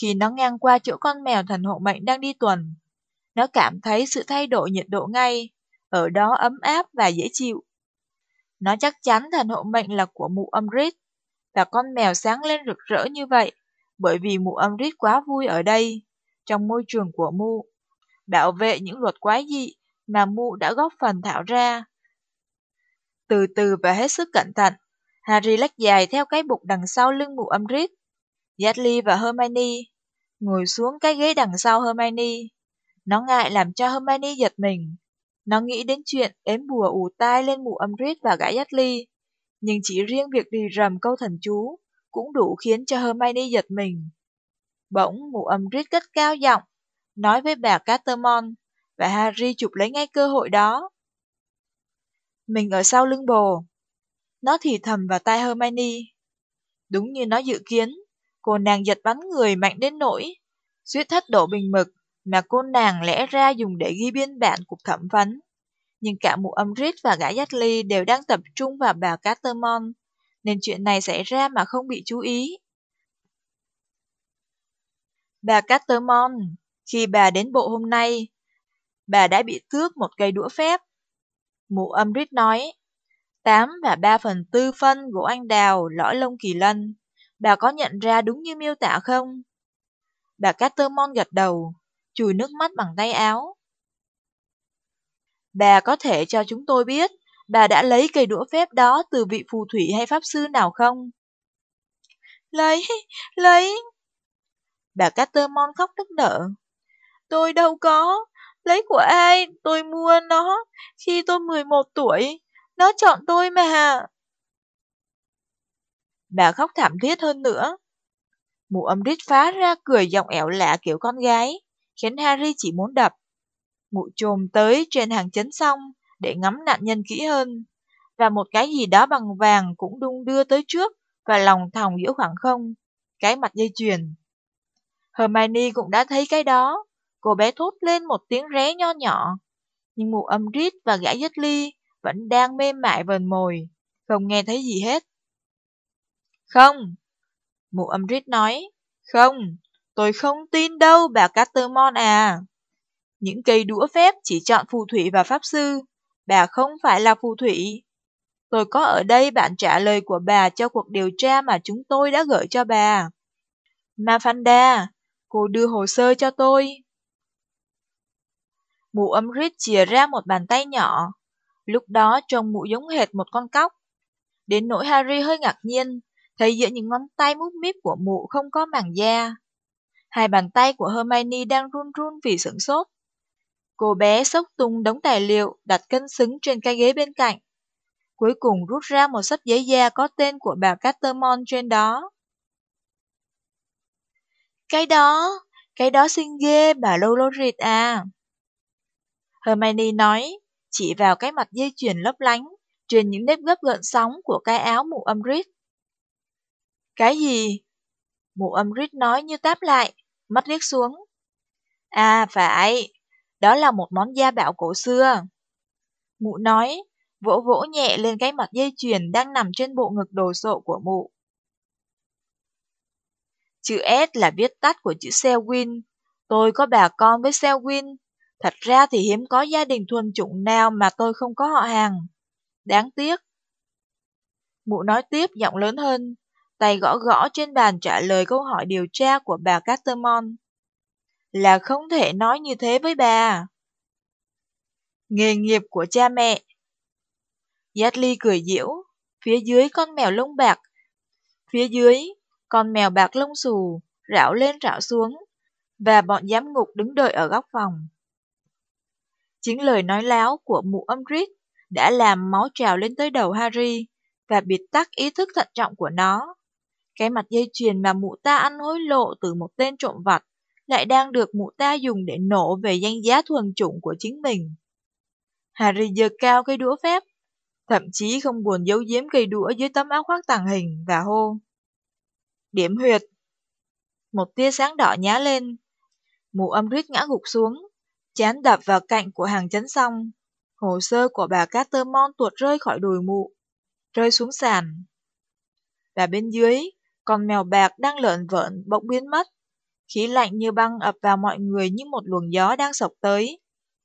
Khi nó ngang qua chỗ con mèo thần hộ mệnh đang đi tuần, nó cảm thấy sự thay đổi nhiệt độ ngay, ở đó ấm áp và dễ chịu. Nó chắc chắn thần hộ mệnh là của mụ âm rít, và con mèo sáng lên rực rỡ như vậy, bởi vì mụ âm rít quá vui ở đây, trong môi trường của mụ, bảo vệ những luật quái dị mà mụ đã góp phần thảo ra. Từ từ và hết sức cẩn thận, Harry lách dài theo cái bục đằng sau lưng mụ âm rít. Dudley và Hermione ngồi xuống cái ghế đằng sau Hermione. Nó ngại làm cho Hermione giật mình. Nó nghĩ đến chuyện ếm bùa ù tai lên mụ âm rít và gã Dudley. Nhưng chỉ riêng việc đi rầm câu thần chú cũng đủ khiến cho Hermione giật mình. Bỗng mụ âm rít cất cao giọng, nói với bà Catermon, và Harry chụp lấy ngay cơ hội đó. Mình ở sau lưng bồ, nó thì thầm vào tai Hermione. Đúng như nó dự kiến, cô nàng giật bắn người mạnh đến nỗi, suýt thất độ bình mực mà cô nàng lẽ ra dùng để ghi biên bản cuộc thẩm vấn. Nhưng cả mụ âm rít và gã Dudley đều đang tập trung vào bà Catermon, nên chuyện này xảy ra mà không bị chú ý. Bà Catermon, khi bà đến bộ hôm nay, bà đã bị tước một cây đũa phép. Mụ âm rít nói, 8 và 3 phần tư phân gỗ anh đào, lõi lông kỳ lân. Bà có nhận ra đúng như miêu tả không? Bà Catermon gật đầu, chùi nước mắt bằng tay áo. Bà có thể cho chúng tôi biết bà đã lấy cây đũa phép đó từ vị phù thủy hay pháp sư nào không? Lấy, lấy. Bà Catermon khóc nức nở. Tôi đâu có, Lấy của ai? Tôi mua nó khi tôi 11 tuổi. Nó chọn tôi mà. Bà khóc thảm thiết hơn nữa. Mụ âm rít phá ra cười giọng ẻo lạ kiểu con gái, khiến Harry chỉ muốn đập. Mụ trồm tới trên hàng chấn xong để ngắm nạn nhân kỹ hơn, và một cái gì đó bằng vàng cũng đung đưa tới trước và lòng thòng giữa khoảng không, cái mặt dây chuyền. Hermione cũng đã thấy cái đó, cô bé thốt lên một tiếng ré nho nhỏ, nhưng mụ âm rít và gã dứt ly vẫn đang mê mại vờn mồi, không nghe thấy gì hết. Không, mụ âm rít nói, không, tôi không tin đâu bà Catermon à. Những cây đũa phép chỉ chọn phù thủy và pháp sư, bà không phải là phù thủy. Tôi có ở đây bạn trả lời của bà cho cuộc điều tra mà chúng tôi đã gửi cho bà. Mafanda, cô đưa hồ sơ cho tôi. Mụ âm rít chìa ra một bàn tay nhỏ. Lúc đó trông mụ giống hệt một con cóc. Đến nỗi Harry hơi ngạc nhiên, thấy giữa những ngón tay mút míp của mụ không có màng da. Hai bàn tay của Hermione đang run run vì sửng sốt. Cô bé xốc tung đống tài liệu đặt cân xứng trên cái ghế bên cạnh. Cuối cùng rút ra một sấp giấy da có tên của bà Catermon trên đó. Cái đó, cái đó xinh ghê bà Lolorit à. Hermione nói, chỉ vào cái mặt dây chuyền lấp lánh trên những nếp gấp gợn sóng của cái áo mụ âm rít. Cái gì? Mụ âm rít nói như táp lại, mắt liếc xuống. À phải, đó là một món gia bảo cổ xưa. Mụ nói, vỗ vỗ nhẹ lên cái mặt dây chuyền đang nằm trên bộ ngực đồ sộ của mụ. Chữ S là viết tắt của chữ Selwyn. Tôi có bà con với Selwyn. Thật ra thì hiếm có gia đình thuần chủng nào mà tôi không có họ hàng. Đáng tiếc. Mụ nói tiếp giọng lớn hơn, tay gõ gõ trên bàn trả lời câu hỏi điều tra của bà Catermon. Là không thể nói như thế với bà. Nghề nghiệp của cha mẹ Yadley cười diễu, phía dưới con mèo lông bạc. Phía dưới, con mèo bạc lông xù, rảo lên rảo xuống, và bọn giám ngục đứng đợi ở góc phòng. Chính lời nói láo của mụ âm rít đã làm máu trào lên tới đầu Harry và bịt tắt ý thức thận trọng của nó. Cái mặt dây chuyền mà mụ ta ăn hối lộ từ một tên trộm vặt lại đang được mụ ta dùng để nổ về danh giá thuần chủng của chính mình. Harry giơ cao cây đũa phép, thậm chí không buồn giấu giếm cây đũa dưới tấm áo khoác tàng hình và hô. Điểm huyệt. Một tia sáng đỏ nhá lên. Mụ âm rít ngã gục xuống, chán đập vào cạnh của hàng chấn xong. Hồ sơ của bà Catermon tuột rơi khỏi đùi mụ, rơi xuống sàn. Và bên dưới, con mèo bạc đang lợn vợn bỗng biến mất. Khí lạnh như băng ập vào mọi người như một luồng gió đang sộc tới.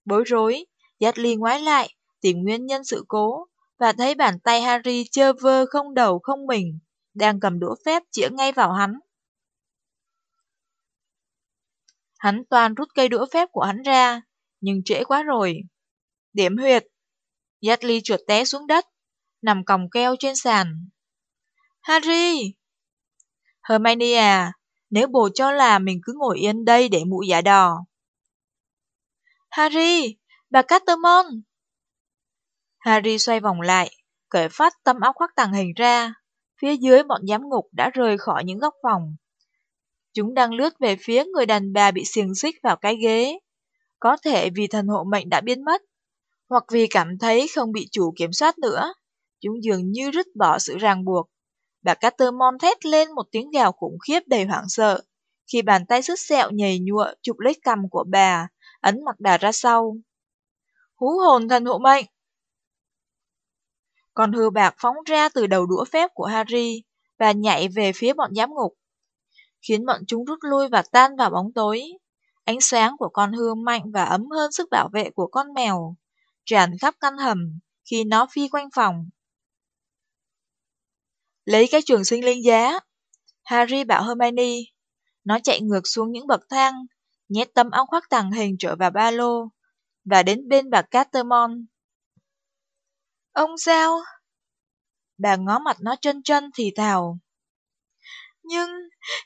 Bối rối, Dudley ngoái lại, tìm nguyên nhân sự cố, và thấy bàn tay Harry chơ vơ không đầu không mình, đang cầm đũa phép chĩa ngay vào hắn. Hắn toàn rút cây đũa phép của hắn ra, nhưng trễ quá rồi. Điểm huyệt. Dudley trượt té xuống đất, nằm còng keo trên sàn. Harry! Hermione à, nếu bồ cho là mình cứ ngồi yên đây để mụ giả đò. Harry! Bà Catermon! Harry xoay vòng lại, cởi phát tấm áo khoác tàng hình ra. Phía dưới bọn giám ngục đã rời khỏi những góc phòng. Chúng đang lướt về phía người đàn bà bị xiềng xích vào cái ghế. Có thể vì thần hộ mệnh đã biến mất, hoặc vì cảm thấy không bị chủ kiểm soát nữa. Chúng dường như rứt bỏ sự ràng buộc. Bà Catermon thét lên một tiếng gào khủng khiếp đầy hoảng sợ, khi bàn tay sứt sẹo nhầy nhụa chụp lấy cằm của bà, ấn mặt bà ra sau. Hú hồn thần hộ mệnh! Còn hư bạc phóng ra từ đầu đũa phép của Harry và nhảy về phía bọn giám ngục, khiến bọn chúng rút lui và tan vào bóng tối. Ánh sáng của con hươu mạnh và ấm hơn sức bảo vệ của con mèo, tràn khắp căn hầm khi nó phi quanh phòng. Lấy cái trường sinh linh giá, Harry bảo Hermione. Nó chạy ngược xuống những bậc thang, nhét tấm áo khoác tàng hình trở vào ba lô, và đến bên bà Catermon. Ông sao? Bà ngó mặt nó chân chân thì thào. Nhưng,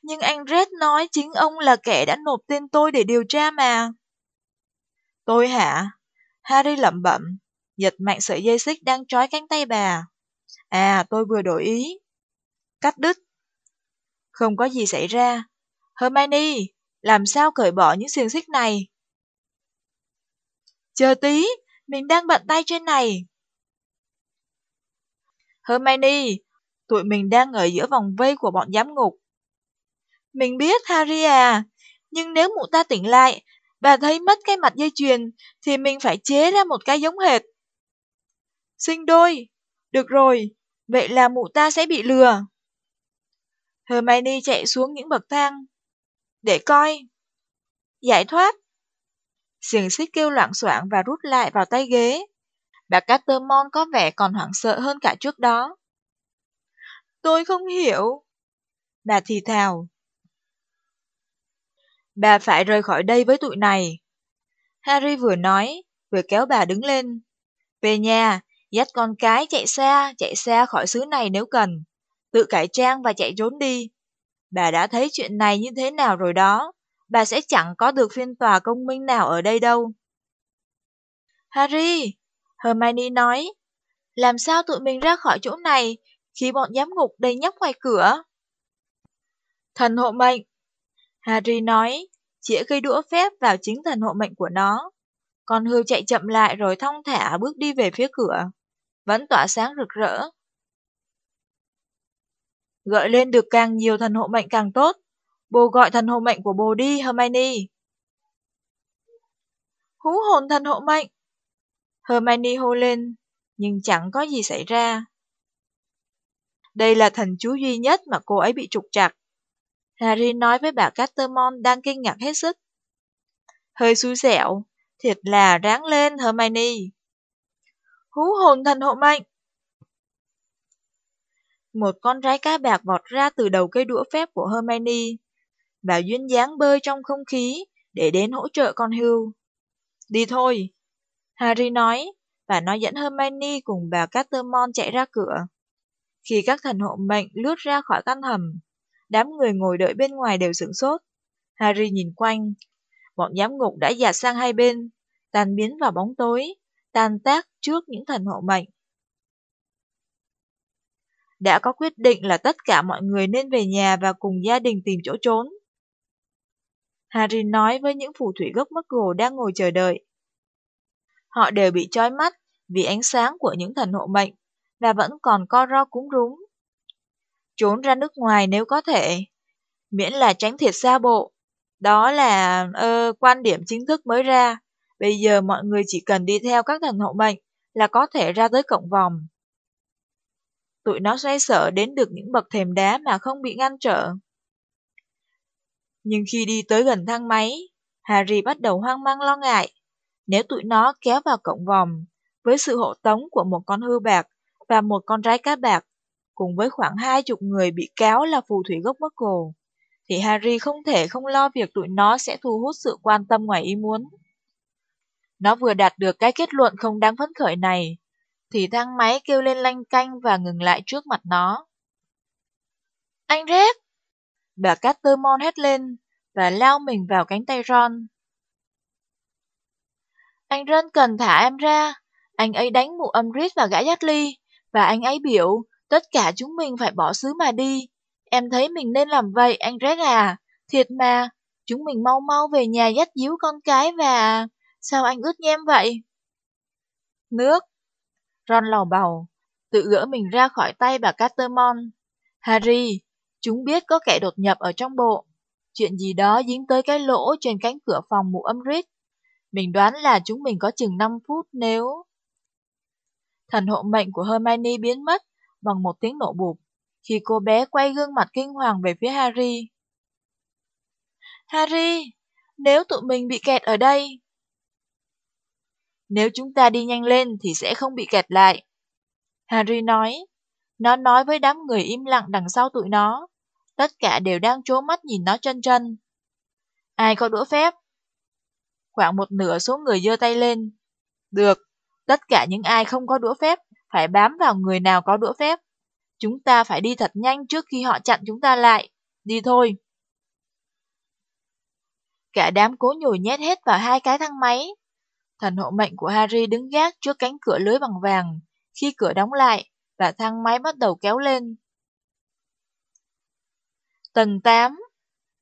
nhưng anh Red nói chính ông là kẻ đã nộp tên tôi để điều tra mà. Tôi hả? Harry lẩm bẩm, giật mạnh sợi dây xích đang trói cánh tay bà. À, tôi vừa đổi ý. Cắt đứt. Không có gì xảy ra. Hermione, làm sao cởi bỏ những xiềng xích này? Chờ tí, mình đang bận tay trên này. Hermione, tụi mình đang ở giữa vòng vây của bọn giám ngục. Mình biết Harry à, nhưng nếu mụ ta tỉnh lại, bà thấy mất cái mặt dây chuyền, thì mình phải chế ra một cái giống hệt. Sinh đôi, được rồi, vậy là mụ ta sẽ bị lừa. Hermione chạy xuống những bậc thang. Để coi. Giải thoát. Xiềng xích kêu loạn soạn và rút lại vào tay ghế. Bà Catermon có vẻ còn hoảng sợ hơn cả trước đó. Tôi không hiểu. Bà thì thào. Bà phải rời khỏi đây với tụi này. Harry vừa nói, vừa kéo bà đứng lên. Về nhà, dắt con cái chạy xa, chạy xa khỏi xứ này nếu cần. Tự cải trang và chạy trốn đi. Bà đã thấy chuyện này như thế nào rồi đó. Bà sẽ chẳng có được phiên tòa công minh nào ở đây đâu. Harry, Hermione nói, làm sao tụi mình ra khỏi chỗ này khi bọn giám ngục đầy nhóc ngoài cửa? Thần hộ mệnh, Harry nói, chĩa cây đũa phép vào chính thần hộ mệnh của nó. Con hươu chạy chậm lại rồi thong thả bước đi về phía cửa, vẫn tỏa sáng rực rỡ. Gợi lên được càng nhiều thần hộ mệnh càng tốt. Bồ gọi thần hộ mệnh của bồ đi, Hermione. Hú hồn thần hộ mệnh. Hermione hô lên, nhưng chẳng có gì xảy ra. Đây là thần chú duy nhất mà cô ấy bị trục trặc. Harry nói với bà Catermon đang kinh ngạc hết sức. Hơi xui xẻo, thiệt là ráng lên Hermione. Hú hồn thần hộ mệnh. Một con rái cá bạc vọt ra từ đầu cây đũa phép của Hermione. và duyên dáng bơi trong không khí để đến hỗ trợ con hưu. Đi thôi, Harry nói, và nó dẫn Hermione cùng bà Catermon chạy ra cửa. Khi các thần hộ mệnh lướt ra khỏi căn hầm, đám người ngồi đợi bên ngoài đều sửng sốt. Harry nhìn quanh, bọn giám ngục đã dạt sang hai bên, tan biến vào bóng tối, tan tác trước những thần hộ mệnh. Đã có quyết định là tất cả mọi người nên về nhà và cùng gia đình tìm chỗ trốn. Harry nói với những phù thủy gốc Muggle đang ngồi chờ đợi. Họ đều bị trói mắt vì ánh sáng của những thần hộ mệnh và vẫn còn co ro cúng rúng. Trốn ra nước ngoài nếu có thể, miễn là tránh thiệt xa bộ. Đó là uh, quan điểm chính thức mới ra. Bây giờ mọi người chỉ cần đi theo các thần hộ mệnh là có thể ra tới cổng vòng. Tụi nó xoay sở đến được những bậc thềm đá mà không bị ngăn trở. Nhưng khi đi tới gần thang máy, Harry bắt đầu hoang mang lo ngại. Nếu tụi nó kéo vào cổng vòng, với sự hộ tống của một con hươu bạc và một con rái cá bạc, cùng với khoảng hai chục người bị cáo là phù thủy gốc Muggle, thì Harry không thể không lo việc tụi nó sẽ thu hút sự quan tâm ngoài ý muốn. Nó vừa đạt được cái kết luận không đáng phấn khởi này, thì thang máy kêu lên lanh canh và ngừng lại trước mặt nó. Anh Red! Bà Catermon hét lên và lao mình vào cánh tay Ron. Anh Ron cần thả em ra. Anh ấy đánh mụ âm Reed và gã Dudley, và anh ấy biểu tất cả chúng mình phải bỏ xứ mà đi. Em thấy mình nên làm vậy, anh Red à. Thiệt mà, chúng mình mau mau về nhà dắt díu con cái và... Sao anh ướt nhem vậy? Nước. Ron lầu bầu, tự gỡ mình ra khỏi tay bà Catermon. Harry, chúng biết có kẻ đột nhập ở trong bộ. Chuyện gì đó dính tới cái lỗ trên cánh cửa phòng mụ âm rít. Mình đoán là chúng mình có chừng 5 phút nếu... Thần hộ mệnh của Hermione biến mất bằng một tiếng nổ bụp, khi cô bé quay gương mặt kinh hoàng về phía Harry. Harry, nếu tụi mình bị kẹt ở đây... Nếu chúng ta đi nhanh lên thì sẽ không bị kẹt lại. Harry nói. Nó nói với đám người im lặng đằng sau tụi nó. Tất cả đều đang trố mắt nhìn nó chân chân. Ai có đũa phép? Khoảng một nửa số người giơ tay lên. Được, tất cả những ai không có đũa phép phải bám vào người nào có đũa phép. Chúng ta phải đi thật nhanh trước khi họ chặn chúng ta lại. Đi thôi. Cả đám cố nhồi nhét hết vào hai cái thang máy. Thần hộ mệnh của Harry đứng gác trước cánh cửa lưới bằng vàng, khi cửa đóng lại và thang máy bắt đầu kéo lên. Tầng 8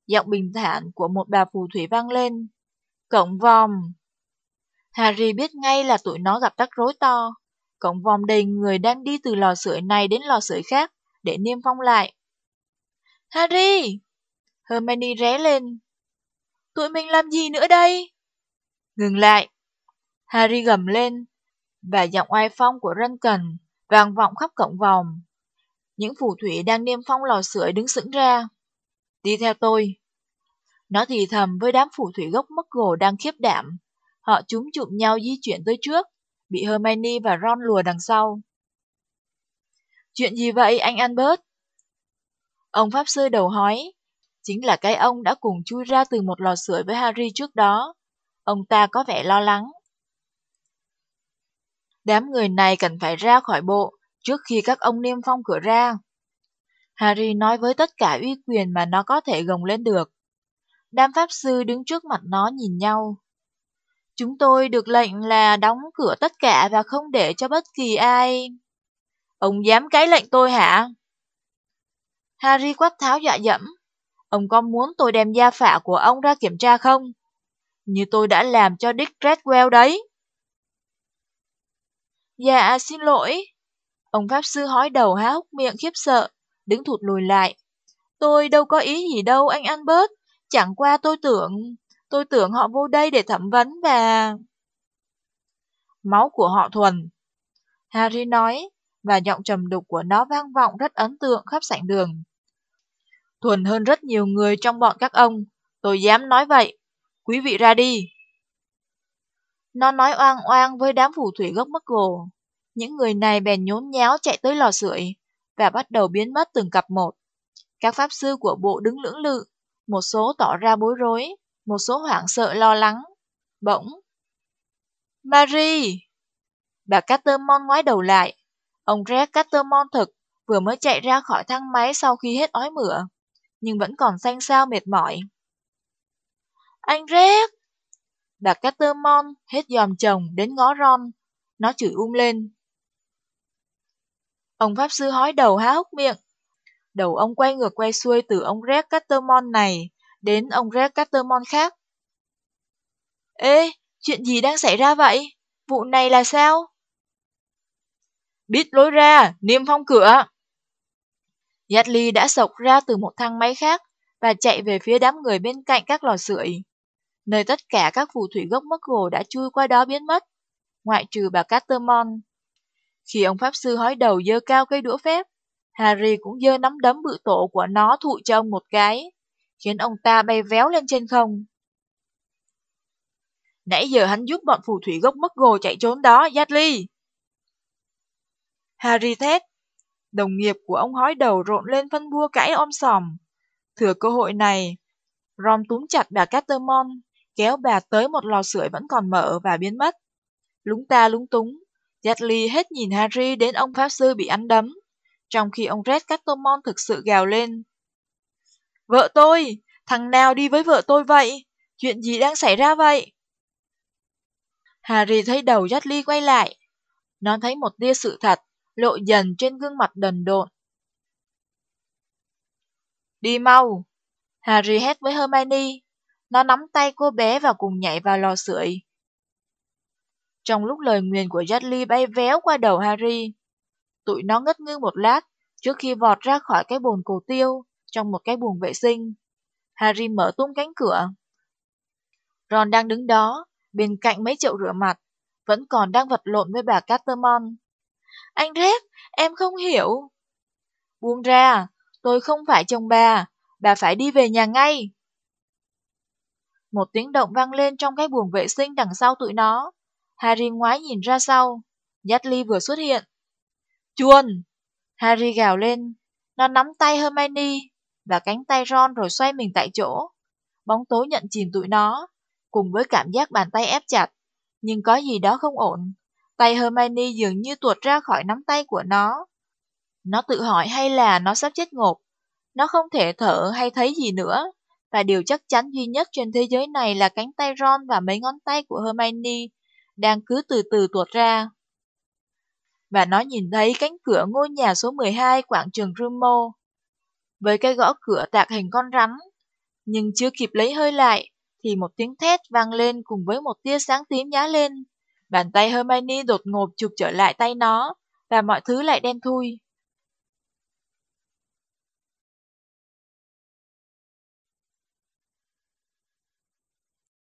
Giọng bình thản của một bà phù thủy vang lên. Cổng vòm. Harry biết ngay là tụi nó gặp rắc rối to. Cổng vòm đầy người đang đi từ lò sưởi này đến lò sưởi khác để niêm phong lại. Harry! Hermione ré lên. Tụi mình làm gì nữa đây? Ngừng lại. Harry gầm lên, và giọng oai phong của Duncan vang vọng khắp cổng vòng. Những phù thủy đang niêm phong lò sưởi đứng sững ra. Đi theo tôi. Nó thì thầm với đám phù thủy gốc mất gồ đang khiếp đảm. Họ chúng chụm nhau di chuyển tới trước, bị Hermione và Ron lùa đằng sau. Chuyện gì vậy anh Albert? Ông Pháp Sư đầu hói, chính là cái ông đã cùng chui ra từ một lò sưởi với Harry trước đó. Ông ta có vẻ lo lắng. Đám người này cần phải ra khỏi bộ trước khi các ông niêm phong cửa ra. Harry nói với tất cả uy quyền mà nó có thể gồng lên được. Đám pháp sư đứng trước mặt nó nhìn nhau. Chúng tôi được lệnh là đóng cửa tất cả và không để cho bất kỳ ai. Ông dám cái lệnh tôi hả? Harry quát tháo dọa dẫm. Ông có muốn tôi đem gia phả của ông ra kiểm tra không? Như tôi đã làm cho Dick Redwell đấy. Dạ, xin lỗi. Ông Pháp Sư hói đầu há hốc miệng khiếp sợ, đứng thụt lùi lại. Tôi đâu có ý gì đâu anh Albert, chẳng qua tôi tưởng, tôi tưởng họ vô đây để thẩm vấn và... Máu của họ thuần. Harry nói, và giọng trầm đục của nó vang vọng rất ấn tượng khắp sảnh đường. Thuần hơn rất nhiều người trong bọn các ông, tôi dám nói vậy. Quý vị ra đi. Nó nói oang oang với đám phù thủy gốc mất gồ. Những người này bèn nhốn nháo chạy tới lò sưởi và bắt đầu biến mất từng cặp một. Các pháp sư của bộ đứng lưỡng lự, một số tỏ ra bối rối, một số hoảng sợ lo lắng. Bỗng. Marie! Bà Catermon ngoái đầu lại. Ông Red Catermon thực vừa mới chạy ra khỏi thang máy sau khi hết ói mửa, nhưng vẫn còn xanh xao mệt mỏi. Anh Red! Bà mon, hết dòm chồng đến ngó Ron. Nó chửi um lên. Ông Pháp Sư hói đầu há hốc miệng. Đầu ông quay ngược quay xuôi từ ông Red Catermon này đến ông Red Catermon khác. Ê, chuyện gì đang xảy ra vậy? Vụ này là sao? Biết lối ra, niêm phong cửa. Yadley đã sộc ra từ một thang máy khác và chạy về phía đám người bên cạnh các lò sưởi, nơi tất cả các phù thủy gốc mất gồ đã chui qua đó biến mất, ngoại trừ bà Catermon. Khi ông Pháp Sư hói đầu dơ cao cây đũa phép, Harry cũng dơ nắm đấm bự tổ của nó thụ cho ông một cái, khiến ông ta bay véo lên trên không. Nãy giờ hắn giúp bọn phù thủy gốc mất gồ chạy trốn đó, Dudley. Harry thét. Đồng nghiệp của ông hói đầu rộn lên phân bua cãi om sòm. Thừa cơ hội này, Ron túm chặt bà Catermon, kéo bà tới một lò sưởi vẫn còn mở và biến mất. Lúng ta lúng túng, Dudley hết nhìn Harry đến ông Pháp Sư bị ăn đấm, trong khi ông Red Catermon thực sự gào lên. Vợ tôi! Thằng nào đi với vợ tôi vậy? Chuyện gì đang xảy ra vậy? Harry thấy đầu Dudley quay lại. Nó thấy một tia sự thật lộ dần trên gương mặt đần độn. Đi mau! Harry hét với Hermione. Nó nắm tay cô bé và cùng nhảy vào lò sưởi. Trong lúc lời nguyền của Dudley bay véo qua đầu Harry, tụi nó ngất ngư một lát trước khi vọt ra khỏi cái bồn cổ tiêu trong một cái buồng vệ sinh. Harry mở tung cánh cửa. Ron đang đứng đó, bên cạnh mấy chậu rửa mặt, vẫn còn đang vật lộn với bà Catermon. Anh Red, em không hiểu. Buông ra, tôi không phải chồng bà, bà phải đi về nhà ngay. Một tiếng động vang lên trong cái buồng vệ sinh đằng sau tụi nó. Harry ngoái nhìn ra sau. Dudley vừa xuất hiện. Chuồn! Harry gào lên. Nó nắm tay Hermione và cánh tay Ron rồi xoay mình tại chỗ. Bóng tối nhận chìm tụi nó, cùng với cảm giác bàn tay ép chặt. Nhưng có gì đó không ổn. Tay Hermione dường như tuột ra khỏi nắm tay của nó. Nó tự hỏi hay là nó sắp chết ngộp. Nó không thể thở hay thấy gì nữa. Và điều chắc chắn duy nhất trên thế giới này là cánh tay Ron và mấy ngón tay của Hermione đang cứ từ từ tuột ra. Và nó nhìn thấy cánh cửa ngôi nhà số 12 quảng trường Rumo, với cái gõ cửa tạc hình con rắn. Nhưng chưa kịp lấy hơi lại, thì một tiếng thét vang lên cùng với một tia sáng tím nhá lên. Bàn tay Hermione đột ngột chụp trở lại tay nó, và mọi thứ lại đen thui.